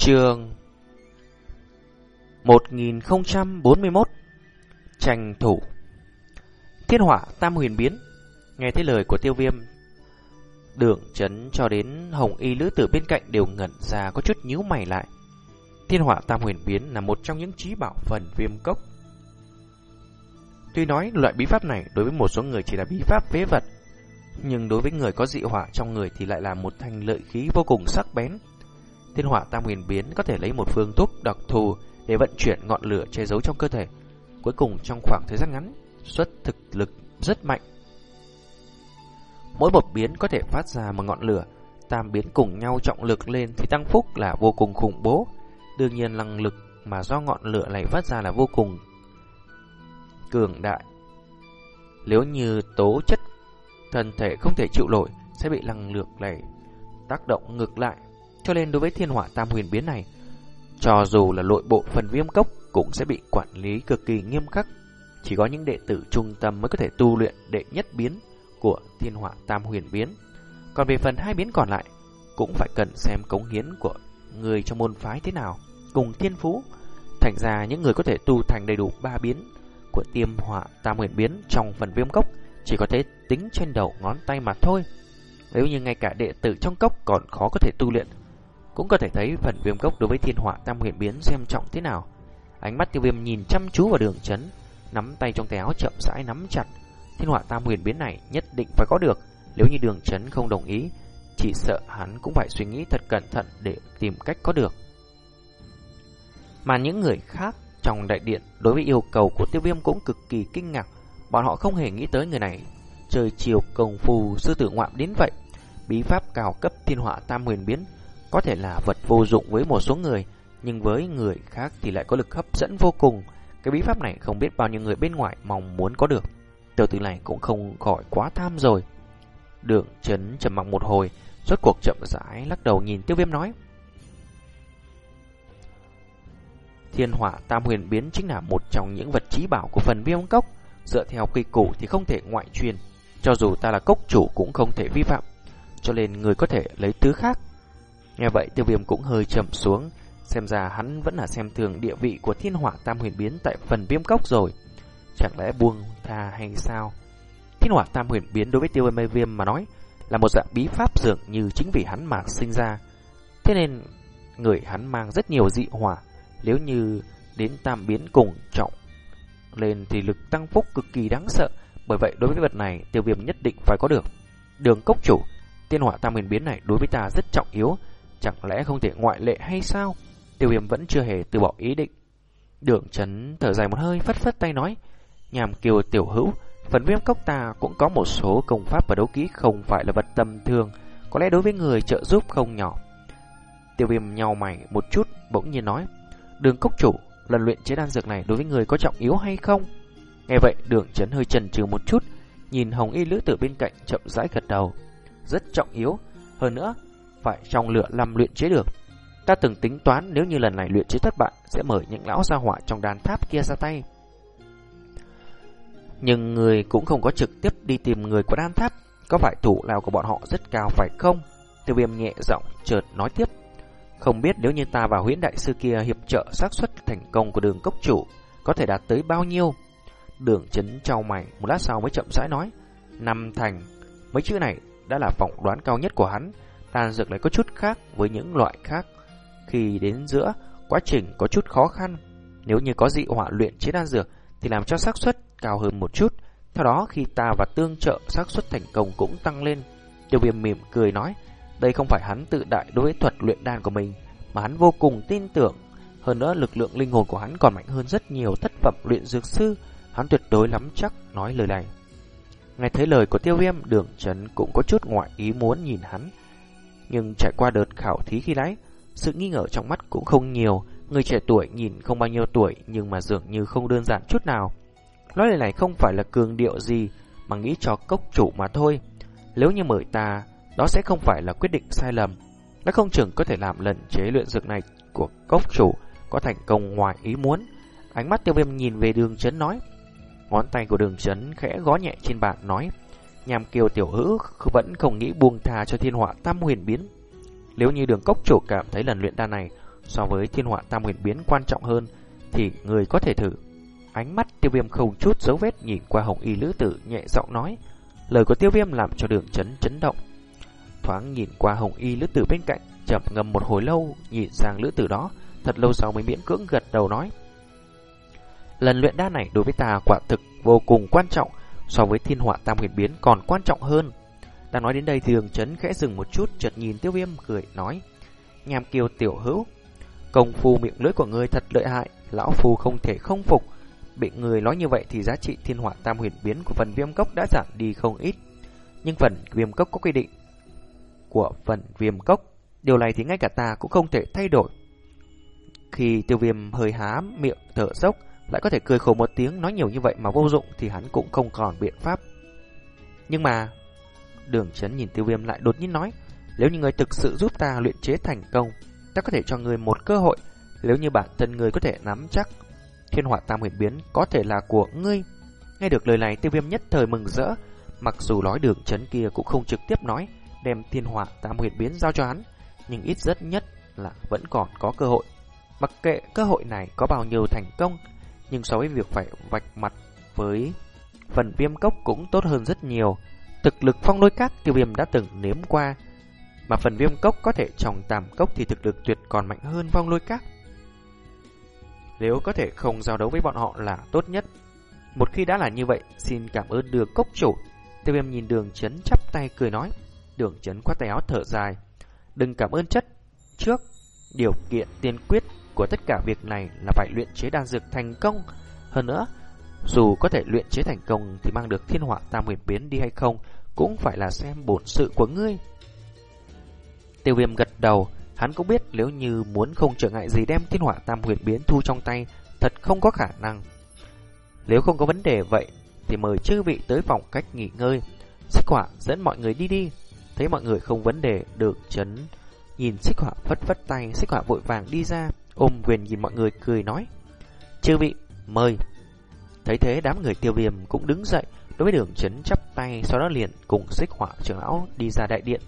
Trường 1041 Tranh thủ. Thiên hỏa tam huyền biến, Nghe thấy lời của tiêu viêm, Đường chấn cho đến hồng y lữ tử bên cạnh đều ngẩn ra, có chút nhíu mày lại. Thiên hỏa tam huyền biến là một trong những trí bảo phần viêm cốc. Tuy nói loại bí pháp này đối với một số người chỉ là bí pháp phế vật, Nhưng đối với người có dị hỏa trong người thì lại là một thanh lợi khí vô cùng sắc bén. Thiên hỏa tam huyền biến có thể lấy một phương thuốc đặc thù để vận chuyển ngọn lửa che giấu trong cơ thể. Cuối cùng trong khoảng thời gian ngắn, xuất thực lực rất mạnh. Mỗi một biến có thể phát ra một ngọn lửa, tam biến cùng nhau trọng lực lên thì tăng phúc là vô cùng khủng bố. Đương nhiên năng lực mà do ngọn lửa này phát ra là vô cùng cường đại. Nếu như tố chất thân thể không thể chịu nổi sẽ bị năng lượng này tác động ngược lại cho nên đối với thiên họa tam huyền biến này, cho dù là nội bộ phần viêm cốc cũng sẽ bị quản lý cực kỳ nghiêm khắc. Chỉ có những đệ tử trung tâm mới có thể tu luyện đệ nhất biến của thiên họa tam huyền biến. Còn về phần hai biến còn lại, cũng phải cần xem cống hiến của người trong môn phái thế nào, cùng thiên phú. Thành ra những người có thể tu thành đầy đủ ba biến của tiêm họa tam huyền biến trong phần viêm cốc chỉ có thể tính trên đầu ngón tay mà thôi. Nếu như ngay cả đệ tử trong cốc còn khó có thể tu luyện cũng có thể thấy phần viêm cốc đối với thiên họa tam huyền biến xem trọng thế nào. Ánh mắt tiêu viêm nhìn chăm chú vào đường chấn, nắm tay trong tay áo chậm rãi nắm chặt. Thiên họa tam huyền biến này nhất định phải có được, nếu như đường chấn không đồng ý, chỉ sợ hắn cũng phải suy nghĩ thật cẩn thận để tìm cách có được. Mà những người khác trong đại điện đối với yêu cầu của tiêu viêm cũng cực kỳ kinh ngạc, bọn họ không hề nghĩ tới người này trời chiều công phu sư tử ngoạm đến vậy. Bí pháp cao cấp thiên họa tam huyền biến có thể là vật vô dụng với một số người, nhưng với người khác thì lại có lực hấp dẫn vô cùng. Cái bí pháp này không biết bao nhiêu người bên ngoài mong muốn có được. Tiểu tử này cũng không khỏi quá tham rồi. Đường chấn trầm mặc một hồi, rốt cuộc chậm rãi lắc đầu nhìn tiêu viêm nói. Thiên hỏa tam huyền biến chính là một trong những vật trí bảo của phần viêm cốc. Dựa theo quy củ thì không thể ngoại truyền. Cho dù ta là cốc chủ cũng không thể vi phạm. Cho nên người có thể lấy thứ khác Nghe vậy, tiêu viêm cũng hơi chậm xuống. Xem ra hắn vẫn là xem thường địa vị của thiên hỏa tam huyền biến tại phần viêm cốc rồi. Chẳng lẽ buông tha hay sao? Thiên hỏa tam huyền biến đối với tiêu viêm viêm mà nói Là một dạng bí pháp dường như chính vì hắn mà sinh ra. Thế nên người hắn mang rất nhiều dị hỏa, Nếu như đến tam biến cùng trọng lên thì lực tăng phúc cực kỳ đáng sợ. Bởi vậy đối với vật này, tiêu viêm nhất định phải có được. Đường cốc chủ Tiên hỏa tam huyền biến này đối với ta rất trọng yếu. Chẳng lẽ không thể ngoại lệ hay sao? Tiêu viêm vẫn chưa hề từ bỏ ý định. Đường chấn thở dài một hơi phất phất tay nói. Nhàm kiều tiểu hữu, phần viêm cốc ta cũng có một số công pháp và đấu kỹ không phải là vật tầm thường. Có lẽ đối với người trợ giúp không nhỏ. Tiêu viêm nhau mày một chút bỗng nhiên nói. Đường cốc chủ, lần luyện chế đan dược này đối với người có trọng yếu hay không? Nghe vậy đường chấn hơi chần chừ một chút, nhìn hồng y lữ tử bên cạnh chậm rãi gật đầu. Rất trọng yếu. Hơn nữa, phải trong lửa làm luyện chế được. Ta từng tính toán nếu như lần này luyện chế thất bại sẽ mời những lão gia hỏa trong đàn tháp kia ra tay. Nhưng người cũng không có trực tiếp đi tìm người của đan tháp, có phải thủ lao của bọn họ rất cao phải không? Tiêu viêm nhẹ giọng chợt nói tiếp. Không biết nếu như ta và huyễn đại sư kia hiệp trợ xác suất thành công của đường cốc chủ có thể đạt tới bao nhiêu? Đường chấn trao mày một lát sau mới chậm rãi nói. Năm thành, mấy chữ này đã là phỏng đoán cao nhất của hắn. Đan dược lại có chút khác với những loại khác. Khi đến giữa, quá trình có chút khó khăn. Nếu như có dị hỏa luyện chế đan dược thì làm cho xác suất cao hơn một chút. Theo đó khi ta và tương trợ xác suất thành công cũng tăng lên. Tiêu viêm mỉm cười nói, đây không phải hắn tự đại đối với thuật luyện đan của mình, mà hắn vô cùng tin tưởng. Hơn nữa lực lượng linh hồn của hắn còn mạnh hơn rất nhiều thất phẩm luyện dược sư. Hắn tuyệt đối lắm chắc nói lời này. Nghe thấy lời của tiêu viêm, đường trấn cũng có chút ngoại ý muốn nhìn hắn. Nhưng trải qua đợt khảo thí khi nãy, sự nghi ngờ trong mắt cũng không nhiều. Người trẻ tuổi nhìn không bao nhiêu tuổi nhưng mà dường như không đơn giản chút nào. Nói lời này không phải là cường điệu gì mà nghĩ cho cốc chủ mà thôi. Nếu như mời ta, đó sẽ không phải là quyết định sai lầm. Nó không chừng có thể làm lần chế luyện dược này của cốc chủ có thành công ngoài ý muốn. Ánh mắt tiêu viêm nhìn về đường chấn nói. Ngón tay của đường chấn khẽ gó nhẹ trên bàn nói. Nhàm kiều tiểu hữu vẫn không nghĩ buông tha cho thiên họa tam huyền biến. Nếu như đường cốc chủ cảm thấy lần luyện đan này so với thiên họa tam huyền biến quan trọng hơn thì người có thể thử. Ánh mắt tiêu viêm không chút dấu vết nhìn qua hồng y lữ tử nhẹ giọng nói. Lời của tiêu viêm làm cho đường chấn chấn động. Thoáng nhìn qua hồng y lữ tử bên cạnh, chậm ngầm một hồi lâu, nhìn sang lữ tử đó, thật lâu sau mới miễn cưỡng gật đầu nói. Lần luyện đan này đối với ta quả thực vô cùng quan trọng, so với thiên họa tam huyền biến còn quan trọng hơn. Đang nói đến đây thì đường chấn khẽ dừng một chút, chợt nhìn tiêu viêm cười nói. Nhàm kiều tiểu hữu, công phu miệng lưỡi của ngươi thật lợi hại, lão phu không thể không phục. Bị người nói như vậy thì giá trị thiên họa tam huyền biến của phần viêm cốc đã giảm đi không ít. Nhưng phần viêm cốc có quy định của phần viêm cốc, điều này thì ngay cả ta cũng không thể thay đổi. Khi tiêu viêm hơi há miệng thở dốc, lại có thể cười khổ một tiếng nói nhiều như vậy mà vô dụng thì hắn cũng không còn biện pháp. Nhưng mà, đường chấn nhìn tiêu viêm lại đột nhiên nói, nếu như người thực sự giúp ta luyện chế thành công, ta có thể cho người một cơ hội, nếu như bản thân người có thể nắm chắc thiên hỏa tam huyền biến có thể là của ngươi. Nghe được lời này tiêu viêm nhất thời mừng rỡ, mặc dù nói đường chấn kia cũng không trực tiếp nói đem thiên hỏa tam huyền biến giao cho hắn, nhưng ít rất nhất là vẫn còn có cơ hội. Mặc kệ cơ hội này có bao nhiêu thành công, nhưng so với việc phải vạch mặt với phần viêm cốc cũng tốt hơn rất nhiều. Thực lực phong lôi cát tiêu viêm đã từng nếm qua, mà phần viêm cốc có thể trồng tàm cốc thì thực lực tuyệt còn mạnh hơn phong lôi cát. Nếu có thể không giao đấu với bọn họ là tốt nhất. Một khi đã là như vậy, xin cảm ơn đường cốc chủ. Tiêu viêm nhìn đường chấn chắp tay cười nói. Đường chấn khoát tay áo thở dài. Đừng cảm ơn chất. Trước, điều kiện tiên quyết của tất cả việc này là phải luyện chế đan dược thành công. Hơn nữa, dù có thể luyện chế thành công thì mang được thiên họa tam huyền biến đi hay không cũng phải là xem bổn sự của ngươi. Tiêu viêm gật đầu, hắn cũng biết nếu như muốn không trở ngại gì đem thiên họa tam huyền biến thu trong tay, thật không có khả năng. Nếu không có vấn đề vậy, thì mời chư vị tới phòng cách nghỉ ngơi. Xích họa dẫn mọi người đi đi. Thấy mọi người không vấn đề, được chấn. Nhìn xích họa phất phất tay, xích họa vội vàng đi ra, ôm quyền nhìn mọi người cười nói. Chư vị, mời. Thấy thế đám người tiêu viêm cũng đứng dậy, đối với đường chấn chắp tay, sau đó liền cùng xích họa trưởng lão đi ra đại điện.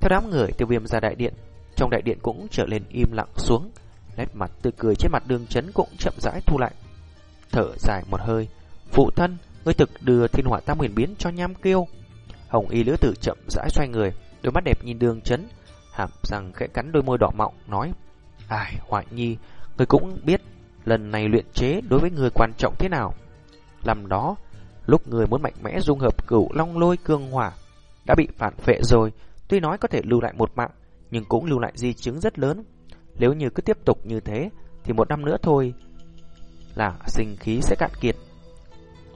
Theo đám người tiêu viêm ra đại điện, trong đại điện cũng trở lên im lặng xuống, nét mặt tươi cười trên mặt đường chấn cũng chậm rãi thu lại. Thở dài một hơi, phụ thân, ngươi thực đưa thiên hỏa tam huyền biến cho nham kiêu. Hồng y lữ tử chậm rãi xoay người, đôi mắt đẹp nhìn đường chấn, hàm răng khẽ cắn đôi môi đỏ mọng, nói, Ai, Hoài nhi, người cũng biết lần này luyện chế đối với người quan trọng thế nào. Làm đó, lúc người muốn mạnh mẽ dung hợp cửu long lôi cương hỏa, đã bị phản phệ rồi, tuy nói có thể lưu lại một mạng, nhưng cũng lưu lại di chứng rất lớn. Nếu như cứ tiếp tục như thế, thì một năm nữa thôi là sinh khí sẽ cạn kiệt.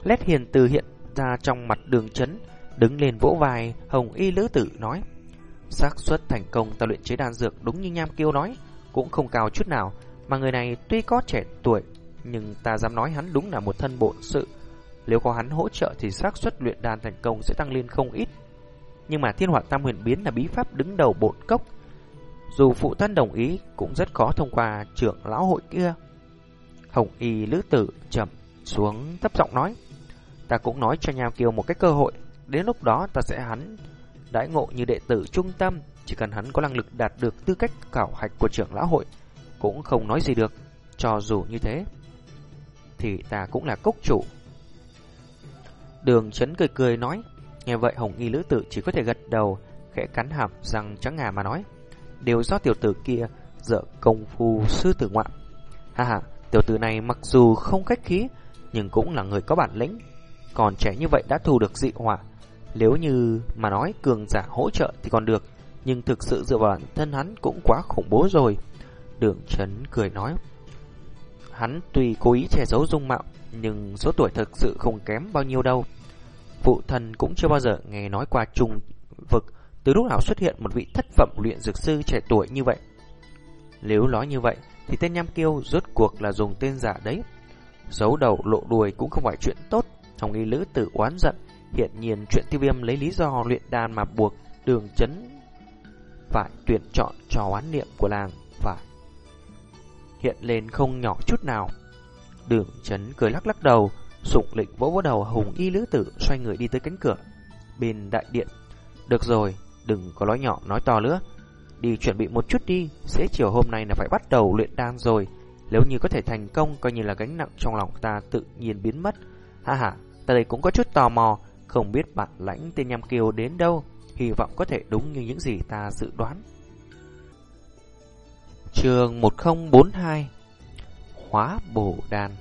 Lét hiền từ hiện ra trong mặt đường chấn, đứng lên vỗ vai, hồng y lữ tử nói. xác suất thành công ta luyện chế đan dược đúng như Nham Kiêu nói, cũng không cao chút nào, mà người này tuy có trẻ tuổi, nhưng ta dám nói hắn đúng là một thân bộn sự. Nếu có hắn hỗ trợ thì xác suất luyện đan thành công sẽ tăng lên không ít. Nhưng mà thiên hỏa tam huyền biến là bí pháp đứng đầu bộn cốc, dù phụ thân đồng ý cũng rất khó thông qua trưởng lão hội kia. Hồng y lữ tử chậm xuống thấp giọng nói. Ta cũng nói cho nhà Kiều một cái cơ hội. Đến lúc đó ta sẽ hắn đãi ngộ như đệ tử trung tâm. Chỉ cần hắn có năng lực đạt được tư cách khảo hạch của trưởng lão hội. Cũng không nói gì được. Cho dù như thế. Thì ta cũng là cốc chủ. Đường chấn cười cười nói. Nghe vậy Hồng y lữ tử chỉ có thể gật đầu. Khẽ cắn hàm răng trắng ngà mà nói đều do tiểu tử kia dở công phu sư tử ngoạn. Ha ha, tiểu tử này mặc dù không cách khí, nhưng cũng là người có bản lĩnh. Còn trẻ như vậy đã thu được dị hỏa. Nếu như mà nói cường giả hỗ trợ thì còn được, nhưng thực sự dựa vào thân hắn cũng quá khủng bố rồi. Đường Trấn cười nói. Hắn tuy cố ý che giấu dung mạo, nhưng số tuổi thực sự không kém bao nhiêu đâu. Phụ thân cũng chưa bao giờ nghe nói qua trùng vực từ lúc nào xuất hiện một vị thất phẩm luyện dược sư trẻ tuổi như vậy? Nếu nói như vậy, thì tên Nham Kiêu rốt cuộc là dùng tên giả đấy. Giấu đầu lộ đuôi cũng không phải chuyện tốt. Trong nghi lữ tử oán giận, hiện nhiên chuyện tiêu viêm lấy lý do luyện đan mà buộc đường chấn phải tuyển chọn cho oán niệm của làng và hiện lên không nhỏ chút nào. Đường chấn cười lắc lắc đầu, sụng lịnh vỗ vỗ đầu hùng y lữ tử xoay người đi tới cánh cửa bên đại điện. Được rồi, đừng có nói nhỏ nói to nữa. đi chuẩn bị một chút đi, sẽ chiều hôm nay là phải bắt đầu luyện đan rồi. Nếu như có thể thành công, coi như là gánh nặng trong lòng ta tự nhiên biến mất. Ha ha, ta đây cũng có chút tò mò, không biết bạn lãnh tên nhằm kiều đến đâu, hy vọng có thể đúng như những gì ta dự đoán. Trường 1042 Hóa bổ đan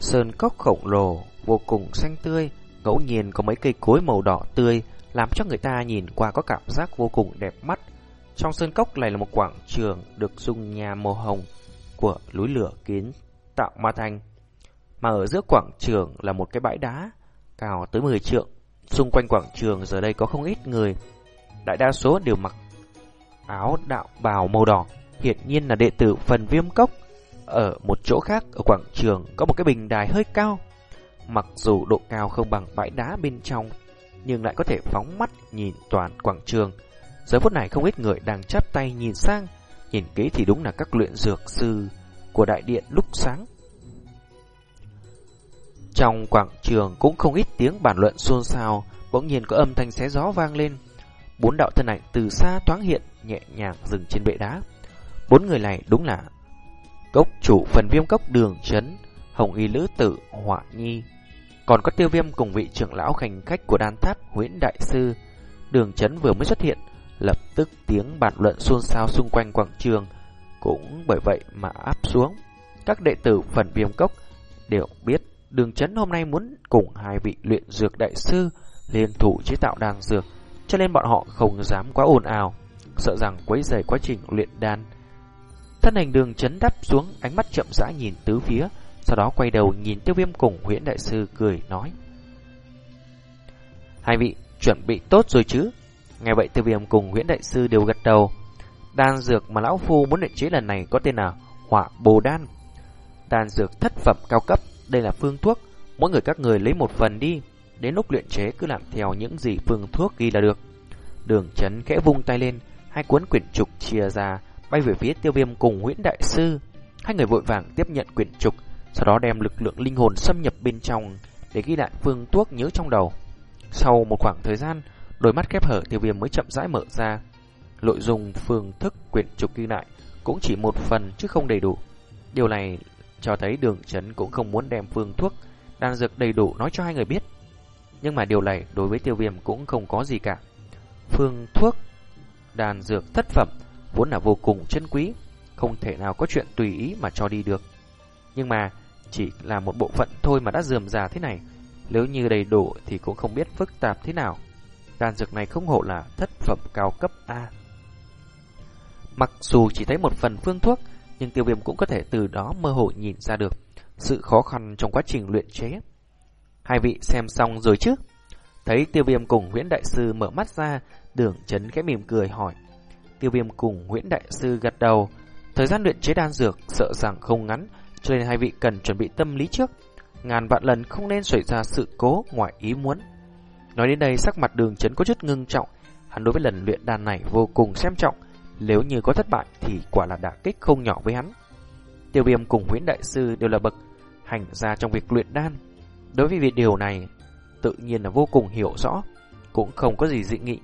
Sơn cốc khổng lồ, vô cùng xanh tươi, ngẫu nhiên có mấy cây cối màu đỏ tươi, làm cho người ta nhìn qua có cảm giác vô cùng đẹp mắt. Trong sơn cốc này là một quảng trường được dung nhà màu hồng của núi lửa kiến tạo ma thành. Mà ở giữa quảng trường là một cái bãi đá cao tới 10 trượng. Xung quanh quảng trường giờ đây có không ít người. Đại đa số đều mặc áo đạo bào màu đỏ, hiển nhiên là đệ tử phần viêm cốc. Ở một chỗ khác ở quảng trường có một cái bình đài hơi cao. Mặc dù độ cao không bằng bãi đá bên trong, nhưng lại có thể phóng mắt nhìn toàn quảng trường. Giờ phút này không ít người đang chắp tay nhìn sang, nhìn kỹ thì đúng là các luyện dược sư của đại điện lúc sáng. Trong quảng trường cũng không ít tiếng bàn luận xôn xao, bỗng nhiên có âm thanh xé gió vang lên. Bốn đạo thân ảnh từ xa thoáng hiện, nhẹ nhàng dừng trên bệ đá. Bốn người này đúng là cốc chủ phần viêm cốc đường chấn, hồng y lữ tử, họa nhi. Còn có tiêu viêm cùng vị trưởng lão khành khách của đan tháp Nguyễn Đại Sư. Đường chấn vừa mới xuất hiện, lập tức tiếng bàn luận xôn xao xung quanh quảng trường, cũng bởi vậy mà áp xuống. Các đệ tử phần viêm cốc đều biết đường chấn hôm nay muốn cùng hai vị luyện dược đại sư liên thủ chế tạo đan dược, cho nên bọn họ không dám quá ồn ào, sợ rằng quấy rầy quá trình luyện đan. Thân hình đường chấn đắp xuống, ánh mắt chậm rãi nhìn tứ phía, sau đó quay đầu nhìn tiêu viêm cùng huyễn đại sư cười nói. Hai vị chuẩn bị tốt rồi chứ? Nghe vậy tiêu viêm cùng huyễn đại sư đều gật đầu. Đan dược mà lão phu muốn luyện chế lần này có tên là hỏa bồ đan. Đan dược thất phẩm cao cấp, đây là phương thuốc, mỗi người các người lấy một phần đi. Đến lúc luyện chế cứ làm theo những gì phương thuốc ghi là được. Đường chấn khẽ vung tay lên, hai cuốn quyển trục chia ra, bay về phía tiêu viêm cùng huyễn đại sư. Hai người vội vàng tiếp nhận quyển trục, sau đó đem lực lượng linh hồn xâm nhập bên trong để ghi lại phương thuốc nhớ trong đầu. Sau một khoảng thời gian, đôi mắt khép hở tiêu viêm mới chậm rãi mở ra. Nội dung phương thức quyển trục ghi lại cũng chỉ một phần chứ không đầy đủ. Điều này cho thấy đường chấn cũng không muốn đem phương thuốc đan dược đầy đủ nói cho hai người biết. Nhưng mà điều này đối với tiêu viêm cũng không có gì cả. Phương thuốc đan dược thất phẩm vốn là vô cùng chân quý, không thể nào có chuyện tùy ý mà cho đi được. Nhưng mà chỉ là một bộ phận thôi mà đã dườm già thế này, nếu như đầy đủ thì cũng không biết phức tạp thế nào. Đan dược này không hộ là thất phẩm cao cấp A. Mặc dù chỉ thấy một phần phương thuốc, nhưng tiêu viêm cũng có thể từ đó mơ hồ nhìn ra được sự khó khăn trong quá trình luyện chế. Hai vị xem xong rồi chứ? Thấy tiêu viêm cùng Nguyễn Đại Sư mở mắt ra, đường chấn khẽ mỉm cười hỏi. Tiêu viêm cùng Nguyễn Đại Sư gật đầu. Thời gian luyện chế đan dược sợ rằng không ngắn, cho nên hai vị cần chuẩn bị tâm lý trước. Ngàn vạn lần không nên xảy ra sự cố ngoài ý muốn. Nói đến đây sắc mặt đường chấn có chút ngưng trọng, hắn đối với lần luyện đan này vô cùng xem trọng, nếu như có thất bại thì quả là đả kích không nhỏ với hắn. Tiêu viêm cùng Huyễn Đại Sư đều là bậc hành ra trong việc luyện đan. Đối với việc điều này, tự nhiên là vô cùng hiểu rõ, cũng không có gì dị nghị.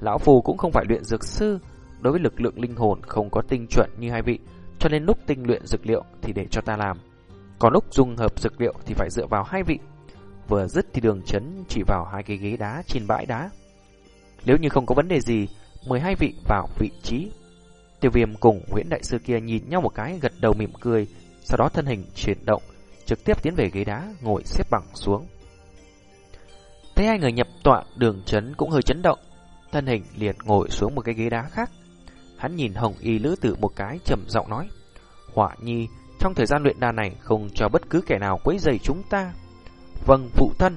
Lão Phù cũng không phải luyện dược sư, đối với lực lượng linh hồn không có tinh chuẩn như hai vị, cho nên lúc tinh luyện dược liệu thì để cho ta làm. Còn lúc dung hợp dược liệu thì phải dựa vào hai vị. Vừa dứt thì đường chấn chỉ vào hai cái ghế đá trên bãi đá. Nếu như không có vấn đề gì, mời hai vị vào vị trí. Tiêu viêm cùng Nguyễn Đại Sư kia nhìn nhau một cái gật đầu mỉm cười, sau đó thân hình chuyển động, trực tiếp tiến về ghế đá, ngồi xếp bằng xuống. Thấy hai người nhập tọa, đường chấn cũng hơi chấn động, thân hình liền ngồi xuống một cái ghế đá khác. Hắn nhìn Hồng Y Lữ Tử một cái trầm giọng nói, Hỏa Nhi, trong thời gian luyện đan này không cho bất cứ kẻ nào quấy rầy chúng ta. Vâng, phụ thân.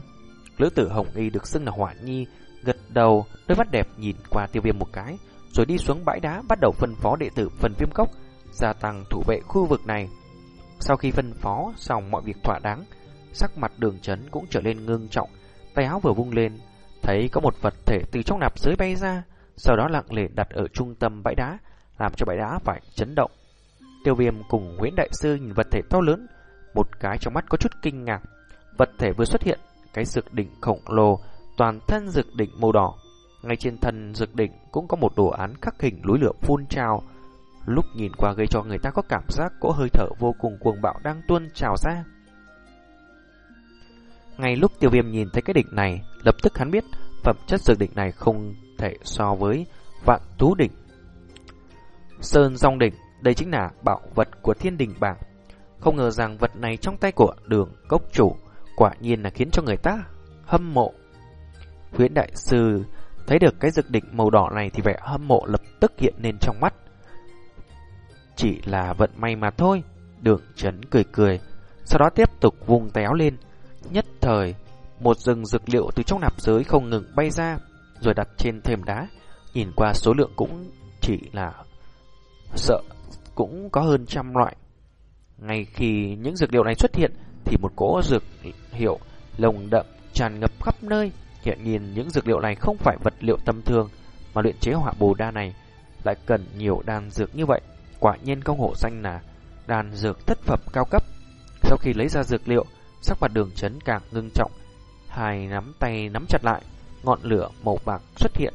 Lữ tử Hồng Y được xưng là Hỏa Nhi, gật đầu, đôi mắt đẹp nhìn qua tiêu viêm một cái, rồi đi xuống bãi đá bắt đầu phân phó đệ tử phần viêm cốc, gia tăng thủ vệ khu vực này. Sau khi phân phó xong mọi việc thỏa đáng, sắc mặt đường chấn cũng trở lên ngưng trọng, tay áo vừa vung lên, thấy có một vật thể từ trong nạp giới bay ra, sau đó lặng lẽ đặt ở trung tâm bãi đá, làm cho bãi đá phải chấn động. Tiêu viêm cùng Nguyễn Đại Sư nhìn vật thể to lớn, một cái trong mắt có chút kinh ngạc. Vật thể vừa xuất hiện, cái sực đỉnh khổng lồ, toàn thân dược đỉnh màu đỏ. Ngay trên thân dược đỉnh cũng có một đồ án khắc hình núi lửa phun trào. Lúc nhìn qua gây cho người ta có cảm giác cỗ hơi thở vô cùng cuồng bạo đang tuôn trào ra. Ngay lúc tiêu viêm nhìn thấy cái đỉnh này, lập tức hắn biết phẩm chất dược đỉnh này không thể so với vạn tú đỉnh. Sơn Dòng đỉnh, đây chính là bảo vật của thiên đình bảng. Không ngờ rằng vật này trong tay của đường cốc chủ quả nhiên là khiến cho người ta hâm mộ. Huyễn đại sư thấy được cái dược đỉnh màu đỏ này thì vẻ hâm mộ lập tức hiện lên trong mắt. Chỉ là vận may mà thôi, đường chấn cười cười, sau đó tiếp tục vùng téo lên. Nhất thời, một rừng dược liệu từ trong nạp giới không ngừng bay ra, rồi đặt trên thềm đá. Nhìn qua số lượng cũng chỉ là sợ cũng có hơn trăm loại. Ngay khi những dược liệu này xuất hiện thì một cỗ dược hiệu lồng đậm tràn ngập khắp nơi. Hiện nhiên những dược liệu này không phải vật liệu tầm thường mà luyện chế hỏa bồ đa này lại cần nhiều đan dược như vậy. Quả nhiên công hộ xanh là đan dược thất phẩm cao cấp. Sau khi lấy ra dược liệu, sắc mặt đường chấn càng ngưng trọng. Hai nắm tay nắm chặt lại, ngọn lửa màu bạc xuất hiện.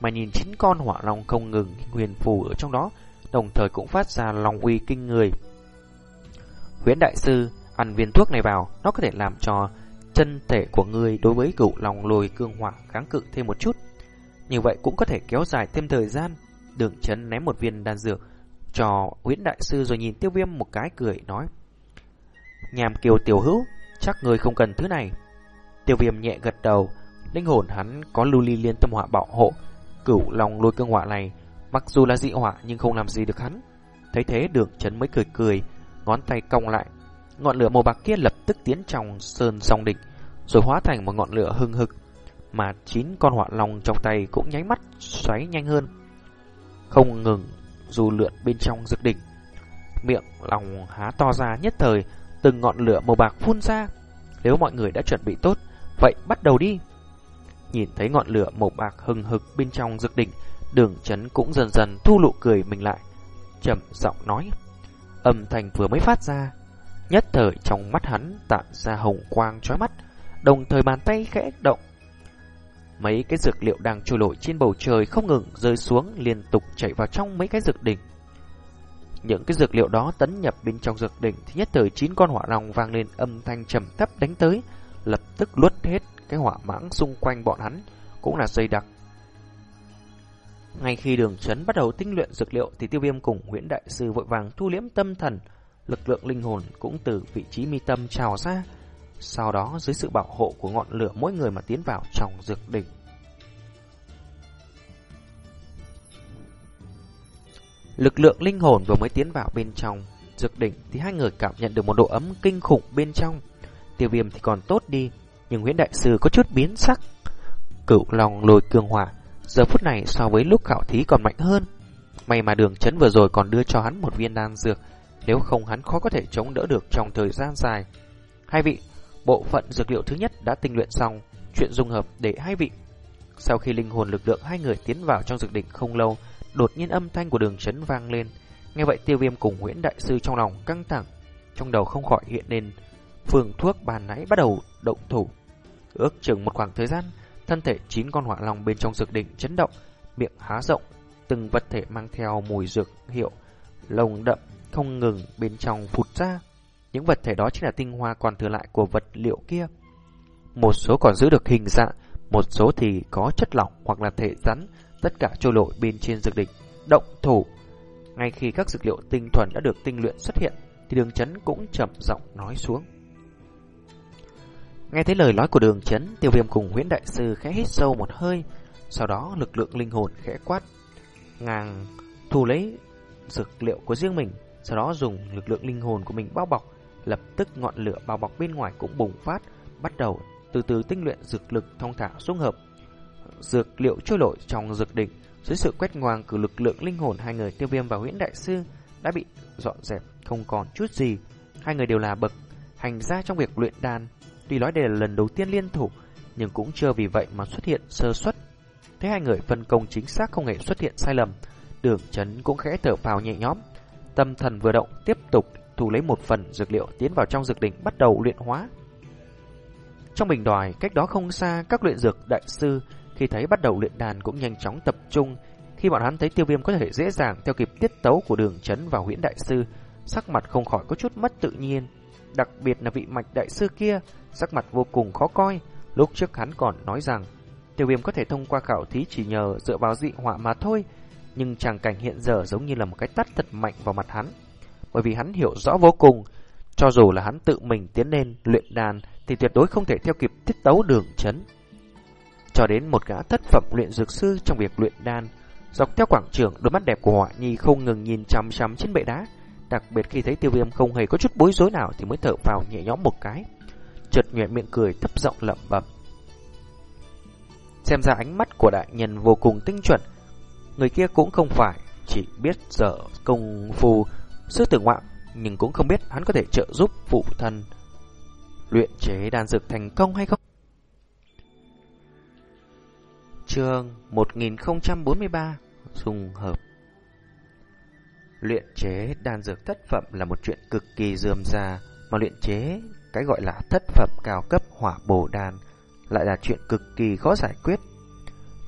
Mà nhìn chín con hỏa long không ngừng huyền phù ở trong đó, đồng thời cũng phát ra long uy kinh người. Huyễn đại sư, ăn viên thuốc này vào, nó có thể làm cho chân thể của người đối với cửu lòng lồi cương hỏa kháng cự thêm một chút. Như vậy cũng có thể kéo dài thêm thời gian. Đường chấn ném một viên đan dược cho huyễn đại sư rồi nhìn tiêu viêm một cái cười nói. Nhàm kiều tiểu hữu, chắc người không cần thứ này. Tiêu viêm nhẹ gật đầu, linh hồn hắn có lưu ly liên tâm hỏa bảo hộ. Cửu lòng lôi cương hỏa này, mặc dù là dị hỏa nhưng không làm gì được hắn. Thấy thế đường chấn mới cười cười, ngón tay cong lại. Ngọn lửa màu bạc kia lập tức tiến trong sơn song đỉnh, rồi hóa thành một ngọn lửa hưng hực. Mà chín con hỏa long trong tay cũng nháy mắt xoáy nhanh hơn. Không ngừng dù lượn bên trong dược đỉnh. Miệng lòng há to ra nhất thời, từng ngọn lửa màu bạc phun ra. Nếu mọi người đã chuẩn bị tốt, vậy bắt đầu đi. Nhìn thấy ngọn lửa màu bạc hừng hực bên trong dược đỉnh, đường chấn cũng dần dần thu lụ cười mình lại. trầm giọng nói, âm thanh vừa mới phát ra. Nhất thời trong mắt hắn tạo ra hồng quang chói mắt, đồng thời bàn tay khẽ động. Mấy cái dược liệu đang trôi nổi trên bầu trời không ngừng rơi xuống liên tục chảy vào trong mấy cái dược đỉnh. Những cái dược liệu đó tấn nhập bên trong dược đỉnh thì nhất thời chín con hỏa long vang lên âm thanh trầm thấp đánh tới, lập tức luốt hết cái hỏa mãng xung quanh bọn hắn, cũng là dây đặc. Ngay khi đường chấn bắt đầu tinh luyện dược liệu thì tiêu viêm cùng Nguyễn Đại Sư vội vàng thu liễm tâm thần, lực lượng linh hồn cũng từ vị trí mi tâm trào ra, sau đó dưới sự bảo hộ của ngọn lửa mỗi người mà tiến vào trong dược đỉnh. Lực lượng linh hồn vừa mới tiến vào bên trong dược đỉnh thì hai người cảm nhận được một độ ấm kinh khủng bên trong. Tiêu viêm thì còn tốt đi, nhưng Nguyễn Đại Sư có chút biến sắc. Cửu lòng lôi cường hỏa, giờ phút này so với lúc khảo thí còn mạnh hơn. May mà đường chấn vừa rồi còn đưa cho hắn một viên đan dược, nếu không hắn khó có thể chống đỡ được trong thời gian dài. Hai vị, bộ phận dược liệu thứ nhất đã tinh luyện xong, chuyện dung hợp để hai vị. Sau khi linh hồn lực lượng hai người tiến vào trong dược đỉnh không lâu, đột nhiên âm thanh của đường chấn vang lên. Nghe vậy tiêu viêm cùng Nguyễn Đại Sư trong lòng căng thẳng, trong đầu không khỏi hiện lên phường thuốc bàn nãy bắt đầu động thủ. Ước chừng một khoảng thời gian, thân thể chín con hỏa long bên trong dược đỉnh chấn động, miệng há rộng, từng vật thể mang theo mùi dược hiệu, lồng đậm không ngừng bên trong phụt ra. Những vật thể đó chính là tinh hoa còn thừa lại của vật liệu kia. Một số còn giữ được hình dạng, một số thì có chất lỏng hoặc là thể rắn, tất cả trôi nổi bên trên dược đỉnh, động thủ. Ngay khi các dược liệu tinh thuần đã được tinh luyện xuất hiện, thì đường chấn cũng chậm giọng nói xuống. Nghe thấy lời nói của đường chấn, tiêu viêm cùng huyễn đại sư khẽ hít sâu một hơi, sau đó lực lượng linh hồn khẽ quát. Ngang thu lấy dược liệu của riêng mình, sau đó dùng lực lượng linh hồn của mình bao bọc, lập tức ngọn lửa bao bọc bên ngoài cũng bùng phát, bắt đầu từ từ tinh luyện dược lực thông thả xuống hợp. Dược liệu trôi nổi trong dược đỉnh, dưới sự quét ngoang của lực lượng linh hồn hai người tiêu viêm và huyễn đại sư đã bị dọn dẹp không còn chút gì. Hai người đều là bậc hành gia trong việc luyện đan, Tuy nói đây là lần đầu tiên liên thủ, nhưng cũng chưa vì vậy mà xuất hiện sơ suất. Thế hai người phân công chính xác không hề xuất hiện sai lầm, đường chấn cũng khẽ thở phào nhẹ nhõm. Tâm thần vừa động, tiếp tục thu lấy một phần dược liệu tiến vào trong dược đỉnh bắt đầu luyện hóa. Trong bình đòi, cách đó không xa, các luyện dược đại sư khi thấy bắt đầu luyện đàn cũng nhanh chóng tập trung. Khi bọn hắn thấy tiêu viêm có thể dễ dàng theo kịp tiết tấu của đường chấn và huyễn đại sư, sắc mặt không khỏi có chút mất tự nhiên. Đặc biệt là vị mạch đại sư kia, sắc mặt vô cùng khó coi. Lúc trước hắn còn nói rằng, tiêu viêm có thể thông qua khảo thí chỉ nhờ dựa vào dị họa mà thôi. Nhưng tràng cảnh hiện giờ giống như là một cái tắt thật mạnh vào mặt hắn. Bởi vì hắn hiểu rõ vô cùng, cho dù là hắn tự mình tiến lên luyện đàn thì tuyệt đối không thể theo kịp tiết tấu đường chấn. Cho đến một gã thất phẩm luyện dược sư trong việc luyện đan, dọc theo quảng trường đôi mắt đẹp của họa nhi không ngừng nhìn chăm chăm trên bệ đá. Đặc biệt khi thấy tiêu viêm không hề có chút bối rối nào thì mới thở vào nhẹ nhõm một cái. Chợt nhuệ miệng cười thấp giọng lẩm bẩm. Xem ra ánh mắt của đại nhân vô cùng tinh chuẩn. Người kia cũng không phải chỉ biết dở công phu sư tử ngoạm, nhưng cũng không biết hắn có thể trợ giúp phụ thân luyện chế đan dược thành công hay không. Chương 1043 Dung hợp Luyện chế đan dược thất phẩm là một chuyện cực kỳ dườm già, mà luyện chế cái gọi là thất phẩm cao cấp hỏa bổ đan lại là chuyện cực kỳ khó giải quyết.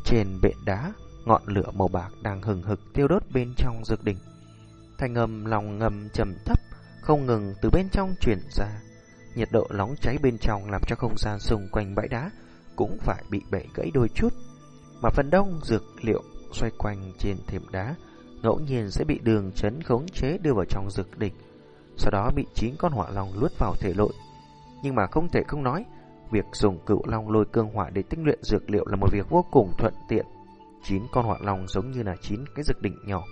Trên bệ đá, ngọn lửa màu bạc đang hừng hực tiêu đốt bên trong dược đỉnh. Thanh âm lòng ngầm trầm thấp, không ngừng từ bên trong truyền ra. Nhiệt độ nóng cháy bên trong làm cho không gian xung quanh bãi đá cũng phải bị bể gãy đôi chút. Mà phần đông dược liệu xoay quanh trên thềm đá ngẫu nhiên sẽ bị đường chấn khống chế đưa vào trong dược đỉnh, sau đó bị chín con hỏa long luốt vào thể nội. Nhưng mà không thể không nói, việc dùng cựu long lôi cương hỏa để tinh luyện dược liệu là một việc vô cùng thuận tiện. Chín con hỏa long giống như là chín cái dược đỉnh nhỏ,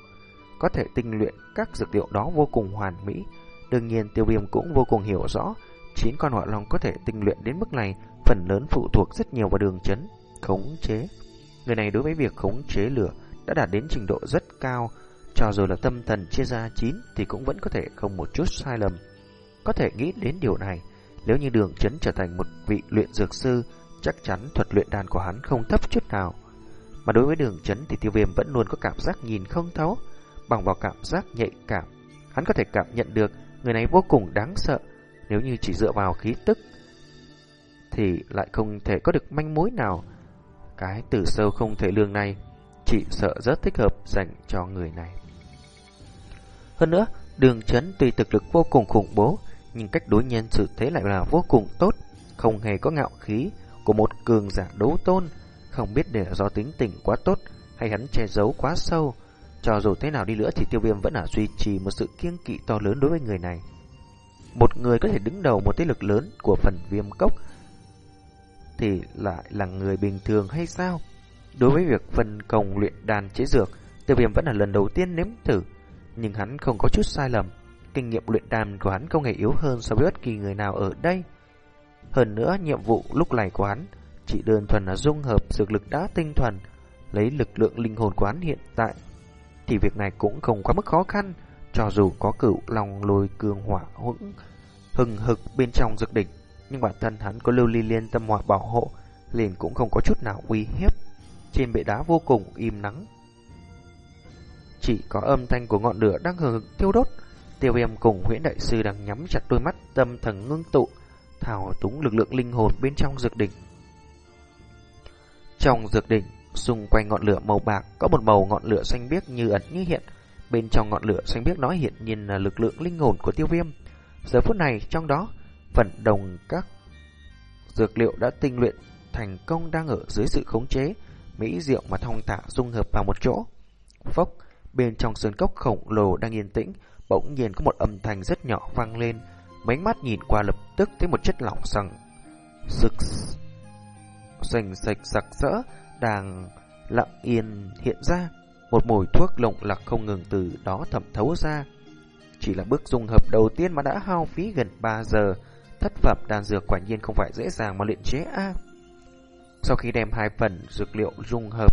có thể tinh luyện các dược liệu đó vô cùng hoàn mỹ. Đương nhiên tiêu viêm cũng vô cùng hiểu rõ, chín con hỏa long có thể tinh luyện đến mức này, phần lớn phụ thuộc rất nhiều vào đường chấn, khống chế. Người này đối với việc khống chế lửa đã đạt đến trình độ rất cao, cho dù là tâm thần chia ra chín thì cũng vẫn có thể không một chút sai lầm. Có thể nghĩ đến điều này, nếu như đường chấn trở thành một vị luyện dược sư, chắc chắn thuật luyện đàn của hắn không thấp chút nào. Mà đối với đường chấn thì tiêu viêm vẫn luôn có cảm giác nhìn không thấu, bằng vào cảm giác nhạy cảm. Hắn có thể cảm nhận được người này vô cùng đáng sợ, nếu như chỉ dựa vào khí tức thì lại không thể có được manh mối nào. Cái từ sâu không thể lương này chỉ sợ rất thích hợp dành cho người này. Hơn nữa, đường chấn tuy thực lực vô cùng khủng bố, nhưng cách đối nhân xử thế lại là vô cùng tốt, không hề có ngạo khí của một cường giả đấu tôn, không biết để là do tính tình quá tốt hay hắn che giấu quá sâu. Cho dù thế nào đi nữa thì tiêu viêm vẫn là duy trì một sự kiêng kỵ to lớn đối với người này. Một người có thể đứng đầu một thế lực lớn của phần viêm cốc thì lại là người bình thường hay sao? Đối với việc phân công luyện đàn chế dược, tiêu viêm vẫn là lần đầu tiên nếm thử, nhưng hắn không có chút sai lầm. Kinh nghiệm luyện đàn của hắn không hề yếu hơn so với bất kỳ người nào ở đây. Hơn nữa, nhiệm vụ lúc này của hắn chỉ đơn thuần là dung hợp dược lực đã tinh thuần, lấy lực lượng linh hồn quán hiện tại. Thì việc này cũng không quá mức khó khăn, cho dù có cửu lòng lôi cường hỏa hững hừng hực bên trong dược đỉnh, nhưng bản thân hắn có lưu ly liên tâm hỏa bảo hộ, liền cũng không có chút nào uy hiếp. Trên bệ đá vô cùng im nắng. Chỉ có âm thanh của ngọn lửa đang hừng hực thiêu đốt. Tiêu viêm cùng huyễn đại sư đang nhắm chặt đôi mắt tâm thần ngưng tụ, thảo túng lực lượng linh hồn bên trong dược đỉnh. Trong dược đỉnh, xung quanh ngọn lửa màu bạc có một màu ngọn lửa xanh biếc như ẩn như hiện. Bên trong ngọn lửa xanh biếc nói hiện nhiên là lực lượng linh hồn của tiêu viêm. Giờ phút này, trong đó, phần đồng các dược liệu đã tinh luyện thành công đang ở dưới sự khống chế mỹ diệu mà thong thả dung hợp vào một chỗ. Phốc, bên trong sơn cốc khổng lồ đang yên tĩnh, bỗng nhiên có một âm thanh rất nhỏ vang lên. Mấy mắt nhìn qua lập tức thấy một chất lỏng sằng sực sành sạch sặc sỡ đang lặng yên hiện ra. Một mùi thuốc lộng lạc không ngừng từ đó thẩm thấu ra. Chỉ là bước dung hợp đầu tiên mà đã hao phí gần 3 giờ. Thất phẩm đan dược quả nhiên không phải dễ dàng mà luyện chế a. Sau khi đem hai phần dược liệu dung hợp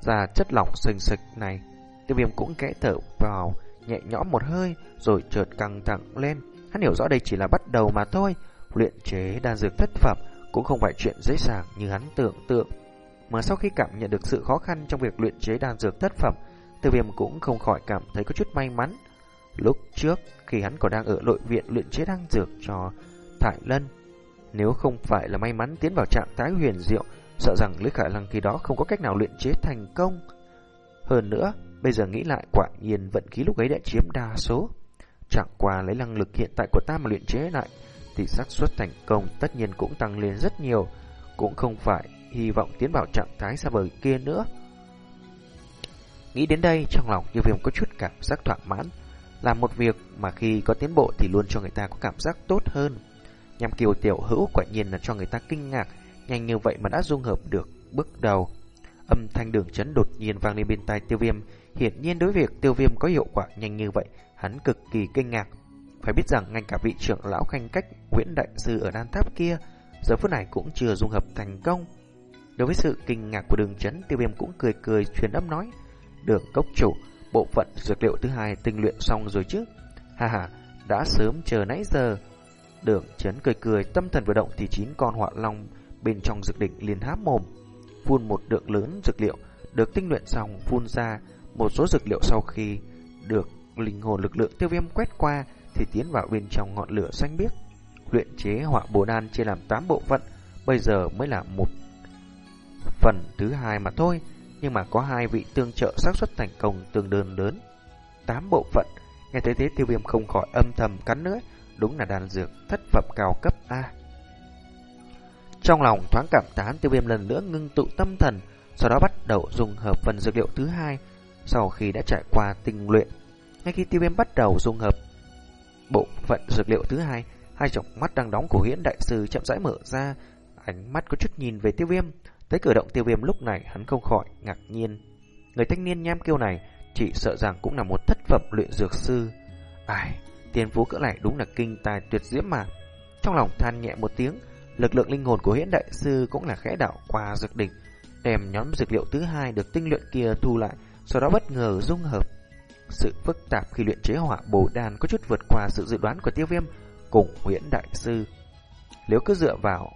ra chất lỏng sình sịch này, tiêu viêm cũng kẽ thở vào, nhẹ nhõm một hơi, rồi chợt căng thẳng lên. Hắn hiểu rõ đây chỉ là bắt đầu mà thôi. Luyện chế đan dược thất phẩm cũng không phải chuyện dễ dàng như hắn tưởng tượng. Mà sau khi cảm nhận được sự khó khăn trong việc luyện chế đan dược thất phẩm, tiêu viêm cũng không khỏi cảm thấy có chút may mắn. Lúc trước, khi hắn còn đang ở nội viện luyện chế đan dược cho Thải Lân, nếu không phải là may mắn tiến vào trạng thái huyền diệu, sợ rằng Lý khả Lăng khi đó không có cách nào luyện chế thành công. Hơn nữa, bây giờ nghĩ lại quả nhiên vận khí lúc ấy đã chiếm đa số. Chẳng qua lấy năng lực hiện tại của ta mà luyện chế lại, thì xác suất thành công tất nhiên cũng tăng lên rất nhiều, cũng không phải hy vọng tiến vào trạng thái xa vời kia nữa. Nghĩ đến đây, trong lòng tiêu viêm có chút cảm giác thỏa mãn. Làm một việc mà khi có tiến bộ thì luôn cho người ta có cảm giác tốt hơn. Nhằm kiều tiểu hữu quả nhiên là cho người ta kinh ngạc, nhanh như vậy mà đã dung hợp được bước đầu. Âm thanh đường chấn đột nhiên vang lên bên tai tiêu viêm, hiển nhiên đối việc tiêu viêm có hiệu quả nhanh như vậy, hắn cực kỳ kinh ngạc. Phải biết rằng ngay cả vị trưởng lão khanh cách Nguyễn Đại Sư ở đan tháp kia, giờ phút này cũng chưa dung hợp thành công. Đối với sự kinh ngạc của đường chấn, tiêu viêm cũng cười cười truyền âm nói, đường cốc chủ, bộ phận dược liệu thứ hai tinh luyện xong rồi chứ. Ha ha, đã sớm chờ nãy giờ. Đường chấn cười cười, tâm thần vừa động thì chín con họa long bên trong dược đỉnh liền há mồm, phun một lượng lớn dược liệu, được tinh luyện xong phun ra một số dược liệu sau khi được linh hồn lực lượng tiêu viêm quét qua thì tiến vào bên trong ngọn lửa xanh biếc. Luyện chế họa bồ đan chia làm 8 bộ phận, bây giờ mới là một phần thứ hai mà thôi, nhưng mà có hai vị tương trợ xác suất thành công tương đơn lớn. 8 bộ phận, nghe thấy thế tiêu viêm không khỏi âm thầm cắn nữa, đúng là đan dược thất phẩm cao cấp A. Trong lòng thoáng cảm tán tiêu viêm lần nữa ngưng tụ tâm thần, sau đó bắt đầu dùng hợp phần dược liệu thứ hai sau khi đã trải qua tinh luyện. Ngay khi tiêu viêm bắt đầu dung hợp bộ phận dược liệu thứ hai, hai tròng mắt đang đóng của hiến đại sư chậm rãi mở ra, ánh mắt có chút nhìn về tiêu viêm. Thấy cử động tiêu viêm lúc này hắn không khỏi ngạc nhiên. Người thanh niên nham kêu này chỉ sợ rằng cũng là một thất phẩm luyện dược sư. Ai, tiền phú cỡ này đúng là kinh tài tuyệt diễm mà. Trong lòng than nhẹ một tiếng, lực lượng linh hồn của hiến đại sư cũng là khẽ đảo qua dược đỉnh, đem nhóm dược liệu thứ hai được tinh luyện kia thu lại, sau đó bất ngờ dung hợp. Sự phức tạp khi luyện chế hỏa bồ đan có chút vượt qua sự dự đoán của tiêu viêm cùng Nguyễn Đại Sư. Nếu cứ dựa vào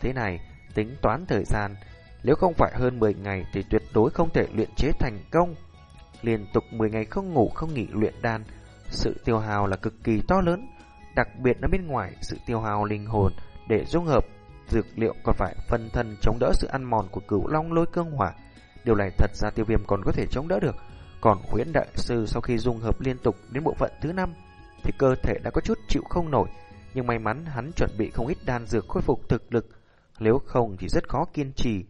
thế này, tính toán thời gian, nếu không phải hơn 10 ngày thì tuyệt đối không thể luyện chế thành công. Liên tục 10 ngày không ngủ không nghỉ luyện đan, sự tiêu hào là cực kỳ to lớn, đặc biệt ở bên ngoài sự tiêu hào linh hồn để dung hợp dược liệu còn phải phân thân chống đỡ sự ăn mòn của cửu long lôi cương hỏa. Điều này thật ra tiêu viêm còn có thể chống đỡ được. Còn huyễn đại sư sau khi dung hợp liên tục đến bộ phận thứ năm thì cơ thể đã có chút chịu không nổi. Nhưng may mắn hắn chuẩn bị không ít đan dược khôi phục thực lực. Nếu không thì rất khó kiên trì.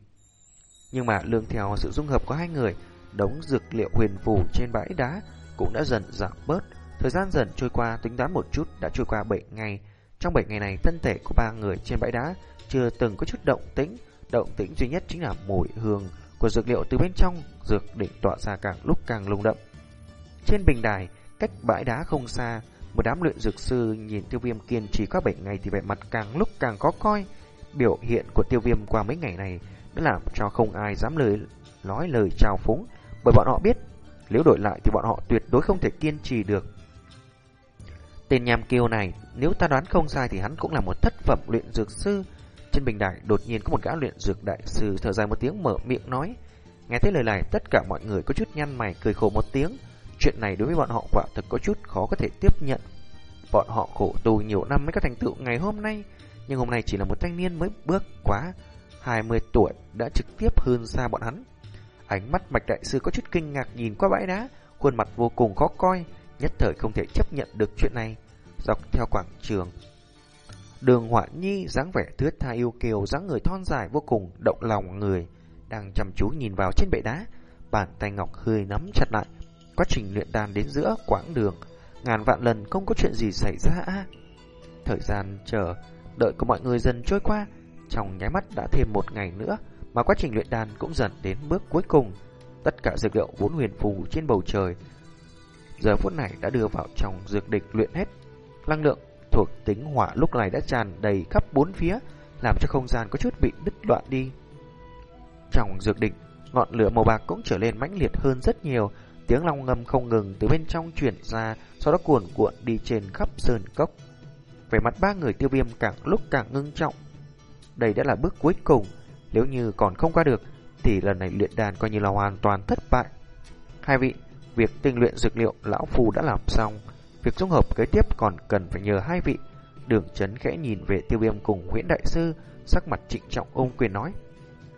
Nhưng mà lương theo sự dung hợp của hai người, đống dược liệu huyền phù trên bãi đá cũng đã dần giảm bớt. Thời gian dần trôi qua tính toán một chút đã trôi qua 7 ngày. Trong 7 ngày này, thân thể của ba người trên bãi đá chưa từng có chút động tĩnh. Động tĩnh duy nhất chính là mùi hương của dược liệu từ bên trong dược đỉnh tỏa ra càng lúc càng lung đậm. Trên bình đài, cách bãi đá không xa, một đám luyện dược sư nhìn tiêu viêm kiên trì các 7 ngày thì vẻ mặt càng lúc càng khó coi. Biểu hiện của tiêu viêm qua mấy ngày này đã làm cho không ai dám lời nói lời chào phúng, bởi bọn họ biết nếu đổi lại thì bọn họ tuyệt đối không thể kiên trì được. Tên nham kiêu này, nếu ta đoán không sai thì hắn cũng là một thất phẩm luyện dược sư. Trên bình đài đột nhiên có một gã luyện dược đại sư thở dài một tiếng mở miệng nói. Nghe thấy lời này, tất cả mọi người có chút nhăn mày cười khổ một tiếng. Chuyện này đối với bọn họ quả thực có chút khó có thể tiếp nhận. Bọn họ khổ tù nhiều năm mới có thành tựu ngày hôm nay, nhưng hôm nay chỉ là một thanh niên mới bước quá 20 tuổi đã trực tiếp hơn xa bọn hắn. Ánh mắt mạch Đại Sư có chút kinh ngạc nhìn qua bãi đá, khuôn mặt vô cùng khó coi, nhất thời không thể chấp nhận được chuyện này. Dọc theo quảng trường, đường họa nhi dáng vẻ thướt tha yêu kiều, dáng người thon dài vô cùng động lòng người, đang chăm chú nhìn vào trên bệ đá, bàn tay ngọc hơi nắm chặt lại. Quá trình luyện đan đến giữa quãng đường, ngàn vạn lần không có chuyện gì xảy ra. Thời gian chờ đợi của mọi người dần trôi qua, trong nháy mắt đã thêm một ngày nữa, mà quá trình luyện đan cũng dần đến bước cuối cùng. Tất cả dược liệu vốn huyền phù trên bầu trời giờ phút này đã đưa vào trong dược địch luyện hết. Năng lượng thuộc tính hỏa lúc này đã tràn đầy khắp bốn phía, làm cho không gian có chút bị đứt đoạn đi. Trong dược định, ngọn lửa màu bạc cũng trở nên mãnh liệt hơn rất nhiều, tiếng long ngâm không ngừng từ bên trong chuyển ra, sau đó cuồn cuộn đi trên khắp sơn cốc. Về mặt ba người tiêu viêm càng lúc càng ngưng trọng. Đây đã là bước cuối cùng, nếu như còn không qua được, thì lần này luyện đàn coi như là hoàn toàn thất bại. Hai vị, Việc tinh luyện dược liệu lão phù đã làm xong, việc dung hợp kế tiếp còn cần phải nhờ hai vị. Đường chấn khẽ nhìn về tiêu viêm cùng Nguyễn Đại Sư, sắc mặt trịnh trọng ôm quyền nói.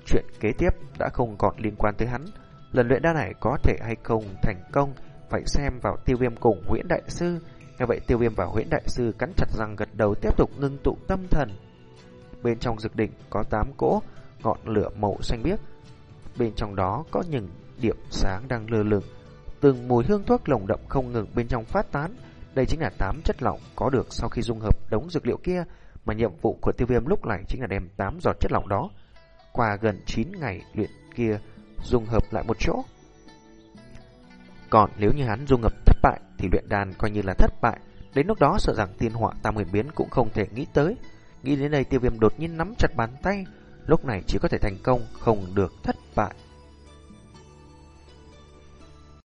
chuyện kế tiếp đã không còn liên quan tới hắn. Lần luyện đan này có thể hay không thành công phải xem vào tiêu viêm cùng nguyễn đại sư. Nghe vậy tiêu viêm và nguyễn đại sư cắn chặt răng gật đầu tiếp tục ngưng tụ tâm thần. Bên trong dược đỉnh có 8 cỗ, ngọn lửa màu xanh biếc. Bên trong đó có những điểm sáng đang lơ lửng. Từng mùi hương thuốc lồng đậm không ngừng bên trong phát tán. Đây chính là 8 chất lỏng có được sau khi dung hợp đống dược liệu kia, mà nhiệm vụ của tiêu viêm lúc này chính là đem 8 giọt chất lỏng đó qua gần 9 ngày luyện kia dung hợp lại một chỗ. Còn nếu như hắn dung hợp thất bại thì luyện đàn coi như là thất bại. Đến lúc đó sợ rằng tiên họa tam huyền biến cũng không thể nghĩ tới. Nghĩ đến đây tiêu viêm đột nhiên nắm chặt bàn tay. Lúc này chỉ có thể thành công, không được thất bại.